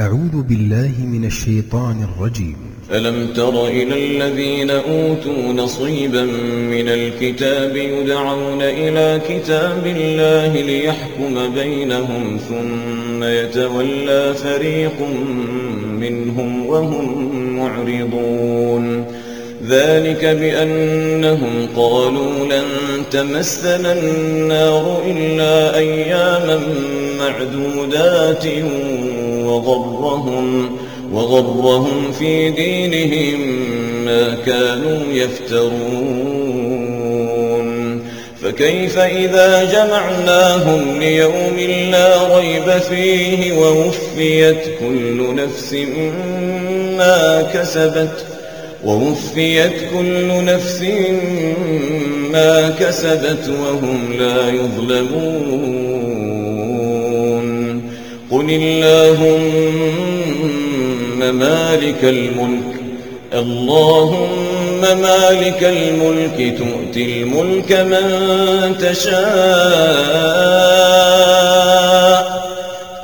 أعوذ بالله من الشيطان الرجيم. ألم تر إلى الذين أوتوا نصيبا من الكتاب يدعون إلى كتاب الله ليحكم بينهم ثم يتولى فريق منهم وهم معرضون. ذلك بأنهم قالوا لن تمسنا النار إلا أياما معدودات وغرهم, وغرهم في دينهم ما كانوا يفترون. فكيف إذا جمعناهم ليوم لا ريب فيه ووفيت كل نفس ما كسبت ووفيت كل نفس ما كسبت وهم لا يظلمون. قل اللهم مالك الملك اللهم مالك الملك تؤتي الملك من تشاء.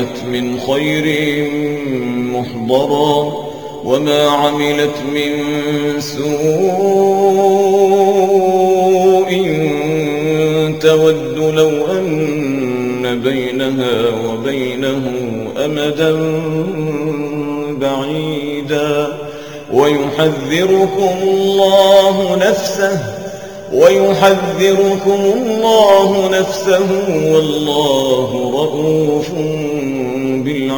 عملت من خير محضرا وما عملت من سوء تود لو أن بينها وبينه أمدا بعيدا. ويحذركم الله نفسه ويحذركم الله نفسه والله رؤوف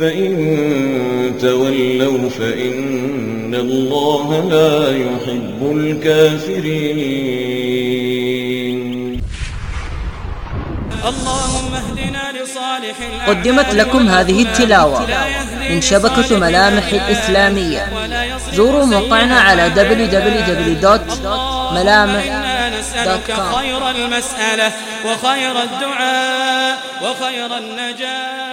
فإن تولوا فإن الله لا يحب الكافرين. اللهم اهدنا لصالح قدمت لكم هذه التلاوة من شبكة ملامح الإسلامية زوروا موقعنا على www.ملامح.com خير المسألة وخير الدعاء وخير النجاة.